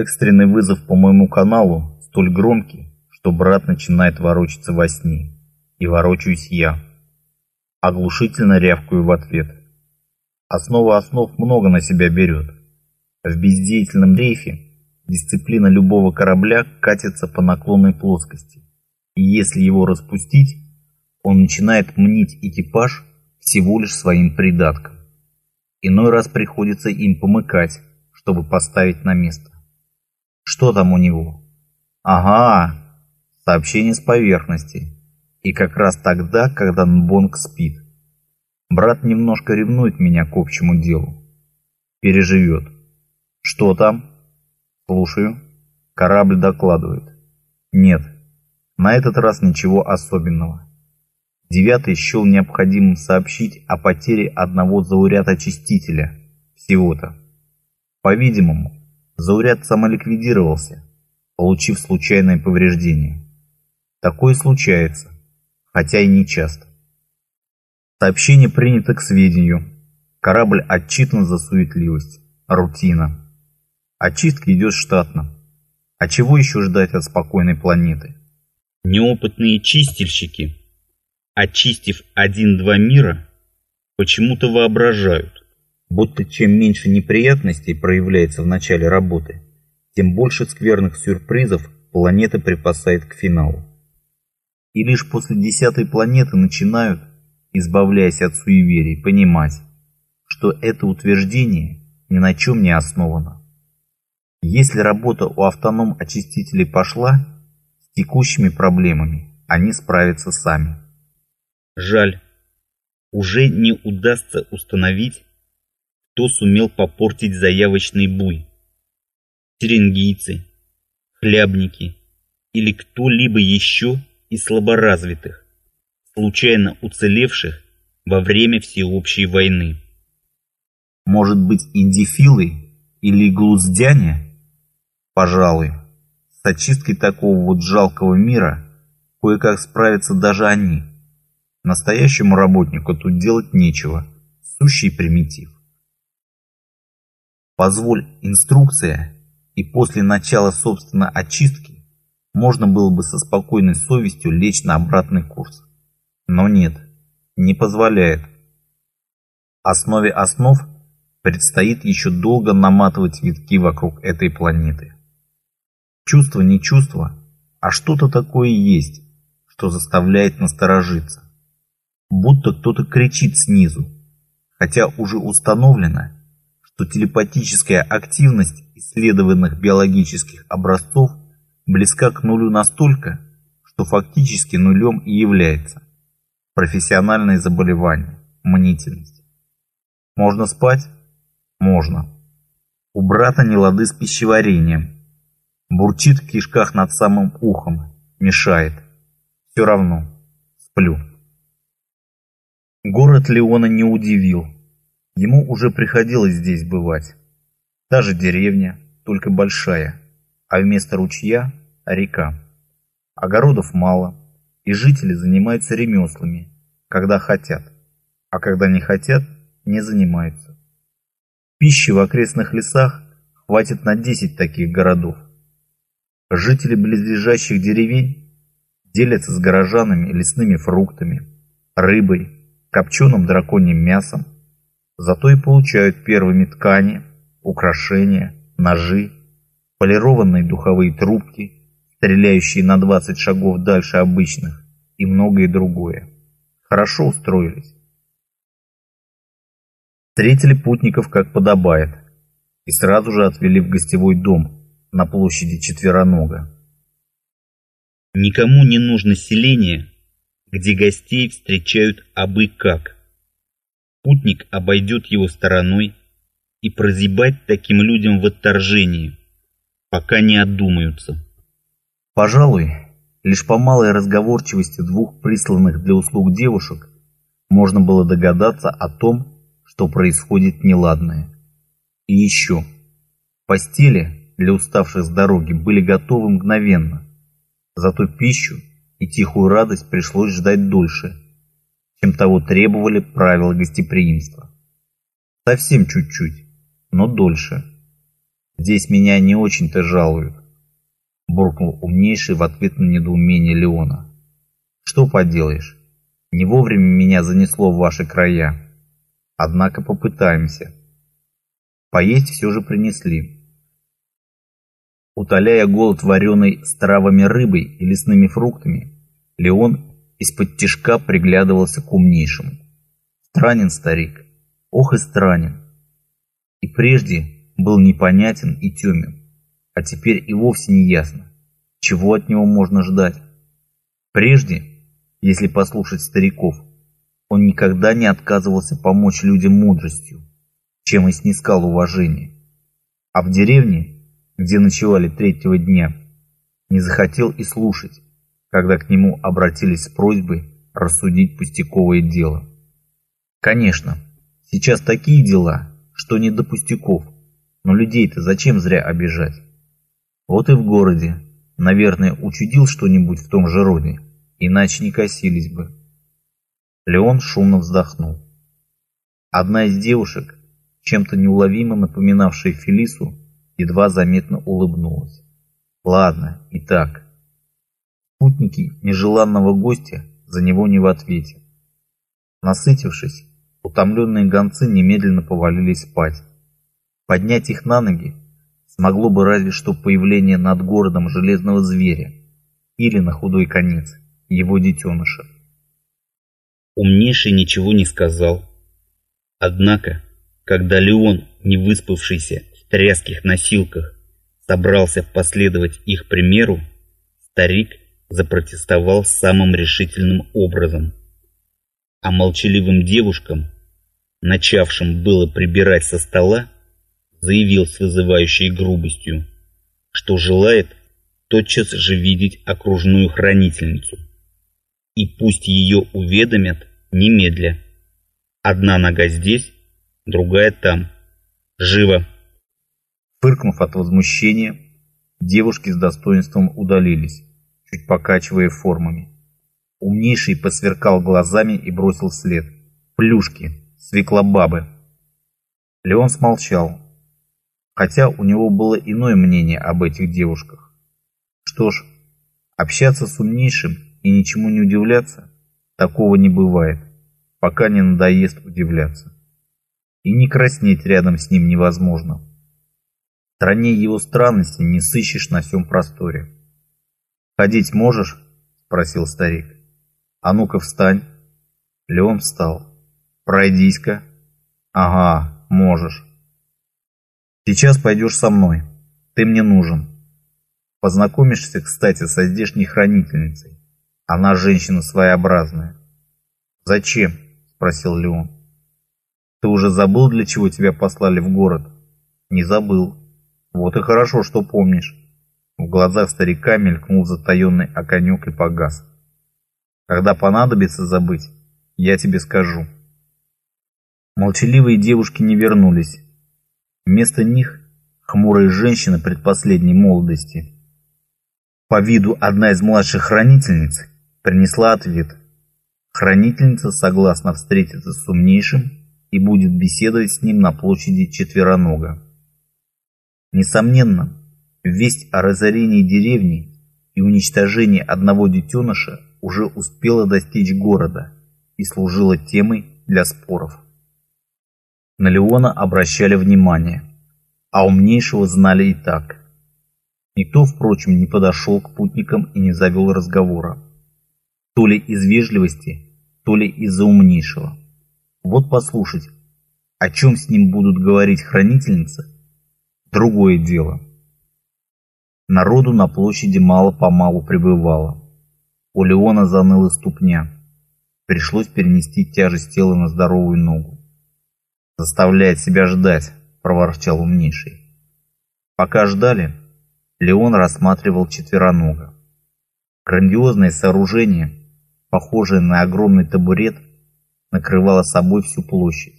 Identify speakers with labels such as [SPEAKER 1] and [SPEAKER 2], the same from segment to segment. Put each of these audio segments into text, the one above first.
[SPEAKER 1] Экстренный вызов по моему каналу столь громкий, что брат начинает ворочаться во сне. И ворочаюсь я. Оглушительно рявкаю в ответ. Основа основ много на себя берет. В бездеятельном рейфе дисциплина любого корабля катится по наклонной плоскости. И если его распустить, он начинает мнить экипаж всего лишь своим придатком. Иной раз приходится им помыкать, чтобы поставить на место. Что там у него? Ага, сообщение с поверхности. И как раз тогда, когда Нбонг спит. Брат немножко ревнует меня к общему делу. Переживет. Что там? Слушаю. Корабль докладывает. Нет, на этот раз ничего особенного. Девятый счел необходимым сообщить о потере одного зауряд-очистителя. Всего-то. По-видимому, зауряд самоликвидировался, получив случайное повреждение. Такое случается, хотя и не часто. Сообщение принято к сведению. Корабль отчитан за суетливость. Рутина. Очистка идет штатно. А чего еще ждать от спокойной планеты?
[SPEAKER 2] Неопытные чистильщики очистив один-два мира, почему-то воображают,
[SPEAKER 1] будто чем меньше неприятностей проявляется в начале работы, тем больше скверных сюрпризов планета припасает к финалу. И лишь после десятой планеты начинают, избавляясь от суеверий, понимать, что это утверждение ни на чем не основано. Если работа у автоном-очистителей пошла, с текущими проблемами они справятся сами.
[SPEAKER 2] Жаль, уже не удастся установить, кто сумел попортить заявочный буй. Теренгийцы, хлябники или кто-либо еще из слаборазвитых, случайно уцелевших во время всеобщей войны.
[SPEAKER 1] Может быть, индифилы или глуздяне? Пожалуй, с очисткой такого вот жалкого мира кое-как справятся даже они. Настоящему работнику тут делать нечего. Сущий примитив. Позволь инструкция, и после начала собственно очистки можно было бы со спокойной совестью лечь на обратный курс. Но нет, не позволяет. Основе основ предстоит еще долго наматывать витки вокруг этой планеты. Чувство не чувство, а что-то такое есть, что заставляет насторожиться будто кто-то кричит снизу, хотя уже установлено, что телепатическая активность исследованных биологических образцов близка к нулю настолько, что фактически нулем и является. Профессиональное заболевание, мнительность. Можно спать? Можно. У брата не лады с пищеварением. Бурчит в кишках над самым ухом, мешает. Все равно. Сплю. Город Леона не удивил. Ему уже приходилось здесь бывать. Та же деревня, только большая, а вместо ручья – река. Огородов мало, и жители занимаются ремеслами, когда хотят, а когда не хотят – не занимаются. Пищи в окрестных лесах хватит на 10 таких городов. Жители близлежащих деревень делятся с горожанами лесными фруктами, рыбой, копченым драконьим мясом, зато и получают первыми ткани, украшения, ножи, полированные духовые трубки, стреляющие на 20 шагов дальше обычных и многое другое. Хорошо устроились. Встретили путников как подобает и сразу же отвели в гостевой дом на площади Четверонога.
[SPEAKER 2] Никому не нужно селение, где гостей встречают абы как. Путник обойдет его стороной и прозябать таким людям в отторжении, пока не отдумаются.
[SPEAKER 1] Пожалуй, лишь по малой разговорчивости двух присланных для услуг девушек можно было догадаться о том, что происходит неладное. И еще, постели для уставших с дороги были готовы мгновенно, зато пищу и тихую радость пришлось ждать дольше, чем того требовали правила гостеприимства. Совсем чуть-чуть, но дольше. Здесь меня не очень-то жалуют, буркнул умнейший в ответ на недоумение Леона. Что поделаешь, не вовремя меня занесло в ваши края. Однако попытаемся. Поесть все же принесли. Утоляя голод вареной с травами рыбой и лесными фруктами, Леон из-под тишка приглядывался к умнейшему. Странен старик, ох и странен. И прежде был непонятен и темен, а теперь и вовсе не ясно, чего от него можно ждать. Прежде, если послушать стариков, он никогда не отказывался помочь людям мудростью, чем и снискал уважение. А в деревне, где ночевали третьего дня, не захотел и слушать, когда к нему обратились с просьбой рассудить пустяковое дело. Конечно, сейчас такие дела, что не до пустяков, но людей-то зачем зря обижать? Вот и в городе, наверное, учудил что-нибудь в том же роде, иначе не косились бы. Леон шумно вздохнул. Одна из девушек, чем-то неуловимо напоминавшая Фелису, едва заметно улыбнулась. Ладно, и так. Спутники нежеланного гостя за него не в ответе. Насытившись, утомленные гонцы немедленно повалились спать. Поднять их на ноги смогло бы разве что появление над городом железного зверя или, на худой конец, его детеныша.
[SPEAKER 2] Умнейший ничего не сказал. Однако, когда Леон, не выспавшийся в тряских носилках, собрался последовать их примеру, старик запротестовал самым решительным образом. А молчаливым девушкам, начавшим было прибирать со стола, заявил с вызывающей грубостью, что желает тотчас же видеть окружную хранительницу. И пусть ее уведомят немедля. Одна нога здесь, другая там. Живо!
[SPEAKER 1] Фыркнув от возмущения, девушки с достоинством удалились чуть покачивая формами. Умнейший посверкал глазами и бросил вслед. Плюшки, свеклобабы. Леон смолчал, хотя у него было иное мнение об этих девушках. Что ж, общаться с умнейшим и ничему не удивляться, такого не бывает, пока не надоест удивляться. И не краснеть рядом с ним невозможно. В стране его странности не сыщешь на всем просторе. «Ходить можешь?» – спросил старик. «А ну-ка встань». Леон встал. «Пройдись-ка». «Ага, можешь». «Сейчас пойдешь со мной. Ты мне нужен. Познакомишься, кстати, со здешней хранительницей. Она женщина своеобразная». «Зачем?» – спросил Леон. «Ты уже забыл, для чего тебя послали в город?» «Не забыл. Вот и хорошо, что помнишь. В глазах старика мелькнул затаенный оконек и погас. Когда понадобится забыть, я тебе скажу. Молчаливые девушки не вернулись. Вместо них хмурая женщина предпоследней молодости. По виду одна из младших хранительниц принесла ответ. Хранительница согласна встретиться с умнейшим и будет беседовать с ним на площади Четверонога. Несомненно, Весть о разорении деревни и уничтожении одного детеныша уже успела достичь города и служила темой для споров. На Леона обращали внимание, а умнейшего знали и так. Никто, впрочем, не подошел к путникам и не завел разговора. То ли из вежливости, то ли из-за умнейшего. Вот послушать, о чем с ним будут говорить хранительницы, другое дело. Народу на площади мало-помалу прибывало. У Леона заныла ступня. Пришлось перенести тяжесть тела на здоровую ногу. «Заставляет себя ждать», — проворчал умнейший. Пока ждали, Леон рассматривал четверонога. Грандиозное сооружение, похожее на огромный табурет, накрывало собой всю площадь.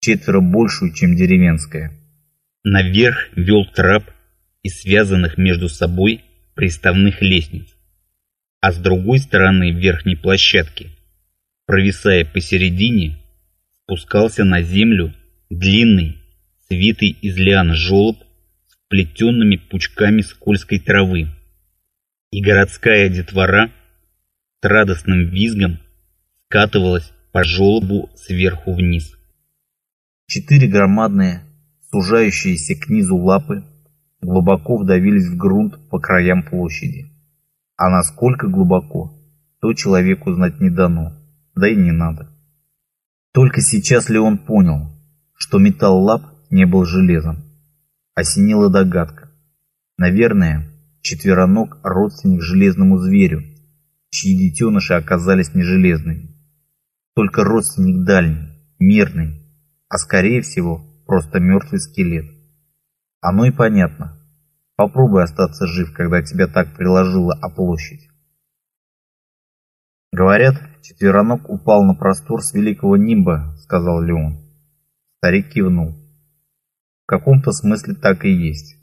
[SPEAKER 1] Четверо большую, чем деревенская.
[SPEAKER 2] Наверх вел трап и связанных между собой приставных лестниц, а с другой стороны верхней площадки, провисая посередине, спускался на землю длинный, свитый из лиан желоб сплетенными пучками скользкой травы. И городская детвора с радостным визгом скатывалась по желобу сверху вниз.
[SPEAKER 1] Четыре громадные, сужающиеся к низу лапы глубоко вдавились в грунт по краям площади. А насколько глубоко, то человеку знать не дано, да и не надо. Только сейчас ли он понял, что металл лап не был железом? Осенила догадка. Наверное, четвероног родственник железному зверю, чьи детеныши оказались не железными. Только родственник дальний, мирный, а скорее всего просто мертвый скелет. Оно и понятно. Попробуй остаться жив, когда тебя так приложило о площадь. Говорят, четвероног упал на простор с великого нимба, сказал Леон. Старик кивнул. В каком-то смысле так и есть.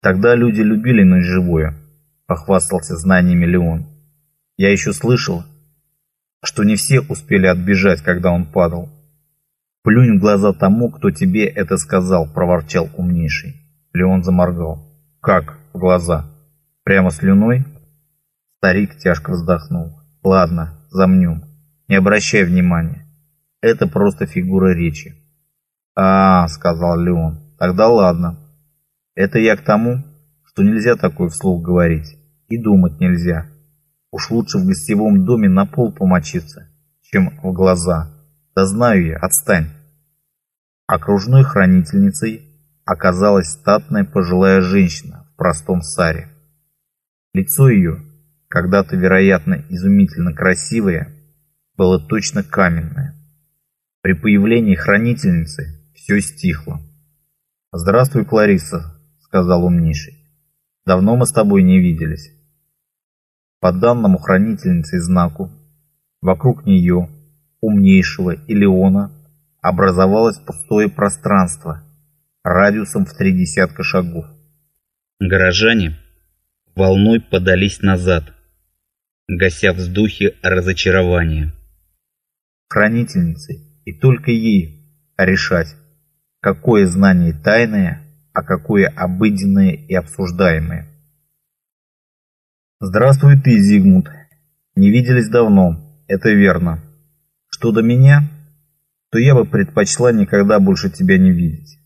[SPEAKER 1] Тогда люди любили ныть живое, похвастался знаниями Леон. Я еще слышал, что не все успели отбежать, когда он падал. Плюнь в глаза тому, кто тебе это сказал, проворчал умнейший. Леон заморгал. Как в глаза? Прямо слюной? Старик тяжко вздохнул. Ладно, замнем. Не обращай внимания. Это просто фигура речи. А, сказал Леон. Тогда ладно. Это я к тому, что нельзя такое вслух говорить. И думать нельзя. Уж лучше в гостевом доме на пол помочиться, чем в глаза. Да знаю я, отстань. Окружной хранительницей оказалась статная пожилая женщина в простом саре. Лицо ее, когда-то, вероятно, изумительно красивое, было точно каменное. При появлении хранительницы все стихло. «Здравствуй, Клариса», — сказал умнейший. «Давно мы с тобой не виделись». По данному хранительнице знаку, вокруг нее, умнейшего Илеона, образовалось пустое пространство радиусом в три десятка шагов.
[SPEAKER 2] Горожане волной подались назад, гася вздохи разочарования.
[SPEAKER 1] Хранительницей и только ей решать, какое знание тайное, а какое обыденное и обсуждаемое. Здравствуй ты, Зигмунд. Не виделись давно, это верно. Что до меня, то я бы предпочла никогда больше тебя не видеть.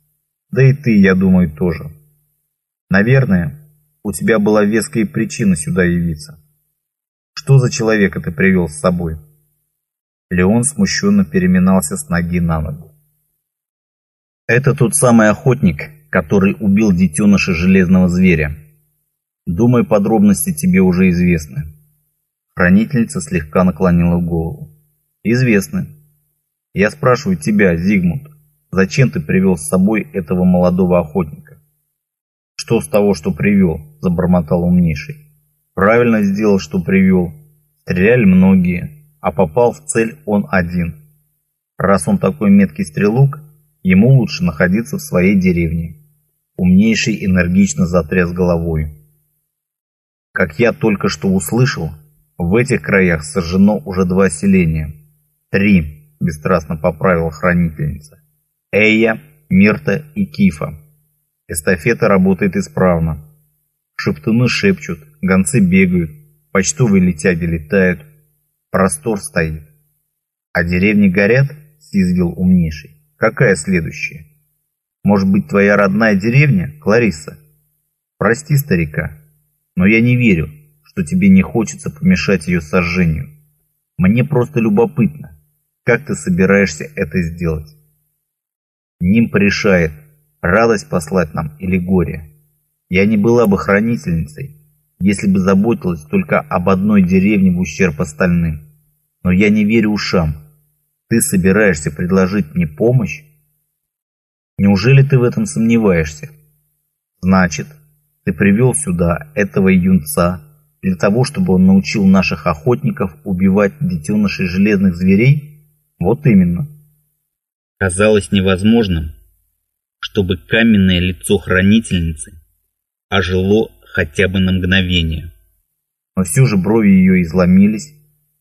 [SPEAKER 1] Да и ты, я думаю, тоже. Наверное, у тебя была веская причина сюда явиться. Что за человека ты привел с собой? Леон смущенно переминался с ноги на ногу. Это тот самый охотник, который убил детеныша железного зверя. Думаю, подробности тебе уже известны. Хранительница слегка наклонила голову. Известны. Я спрашиваю тебя, Зигмунд, зачем ты привел с собой этого молодого охотника? Что с того, что привел, забормотал умнейший. Правильно сделал, что привел. Стреляли многие, а попал в цель он один. Раз он такой меткий стрелок, ему лучше находиться в своей деревне. Умнейший энергично затряс головой. Как я только что услышал, в этих краях сожжено уже два селения. Три, бесстрастно поправила хранительница. Эя, Мирта и Кифа. Эстафета работает исправно. Шептуны шепчут, гонцы бегают, почтовые летяги летают. Простор стоит. А деревни горят, съязвил умнейший. Какая следующая? Может быть, твоя родная деревня, Клариса? Прости старика, но я не верю, что тебе не хочется помешать ее сожжению. Мне просто любопытно, как ты собираешься это сделать. Ним порешает, радость послать нам или горе. Я не была бы хранительницей, если бы заботилась только об одной деревне в ущерб остальным. Но я не верю ушам. Ты собираешься предложить мне помощь? Неужели ты в этом сомневаешься? Значит, ты привел сюда этого юнца для того, чтобы он научил наших охотников убивать детенышей железных зверей? Вот именно.
[SPEAKER 2] Казалось невозможным, чтобы каменное лицо хранительницы ожило хотя бы на мгновение.
[SPEAKER 1] Но все же брови ее изломились,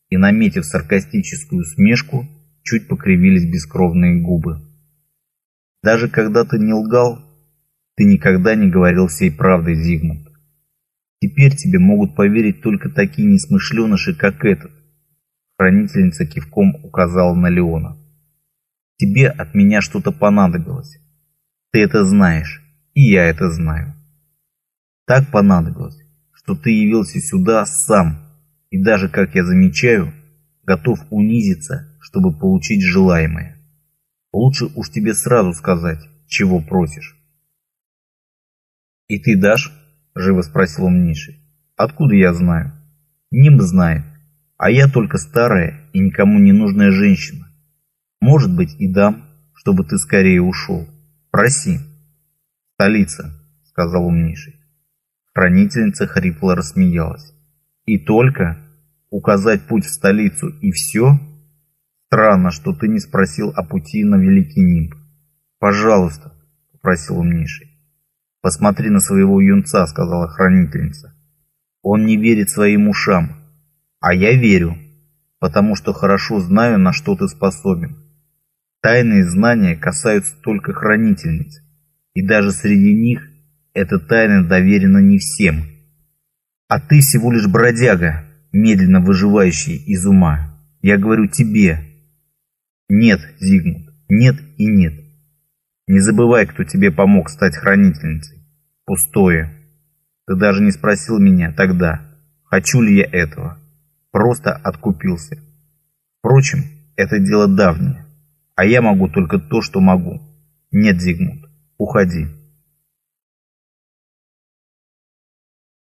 [SPEAKER 1] и, наметив саркастическую усмешку, чуть покривились бескровные губы. Даже когда ты не лгал, Ты никогда не говорил всей правды, Зигмунд. Теперь тебе могут поверить только такие несмышленыши, как этот. Хранительница кивком указала на Леона. Тебе от меня что-то понадобилось. Ты это знаешь, и я это знаю. Так понадобилось, что ты явился сюда сам, и даже, как я замечаю, готов унизиться, чтобы получить желаемое. Лучше уж тебе сразу сказать, чего просишь. «И ты дашь?» – живо спросил умнейший. «Откуда я знаю?» «Ним знает, а я только старая и никому не нужная женщина. Может быть и дам, чтобы ты скорее ушел. Проси». «Столица», – сказал умнейший. Хранительница хрипло рассмеялась. «И только указать путь в столицу и все?» Странно, что ты не спросил о пути на Великий Нимб. Пожалуйста, попросил умнейший. Посмотри на своего юнца, сказала хранительница. Он не верит своим ушам, а я верю, потому что хорошо знаю, на что ты способен. Тайные знания касаются только хранительниц, и даже среди них эта тайна доверена не всем. А ты всего лишь бродяга, медленно выживающий из ума. Я говорю тебе, нет, Зигмунд, нет и нет. Не забывай, кто тебе помог стать хранительницей. Пустое. Ты даже не спросил меня тогда, хочу ли я этого. Просто откупился. Впрочем, это дело давнее. А я могу только то, что могу. Нет, Зигмунд, уходи.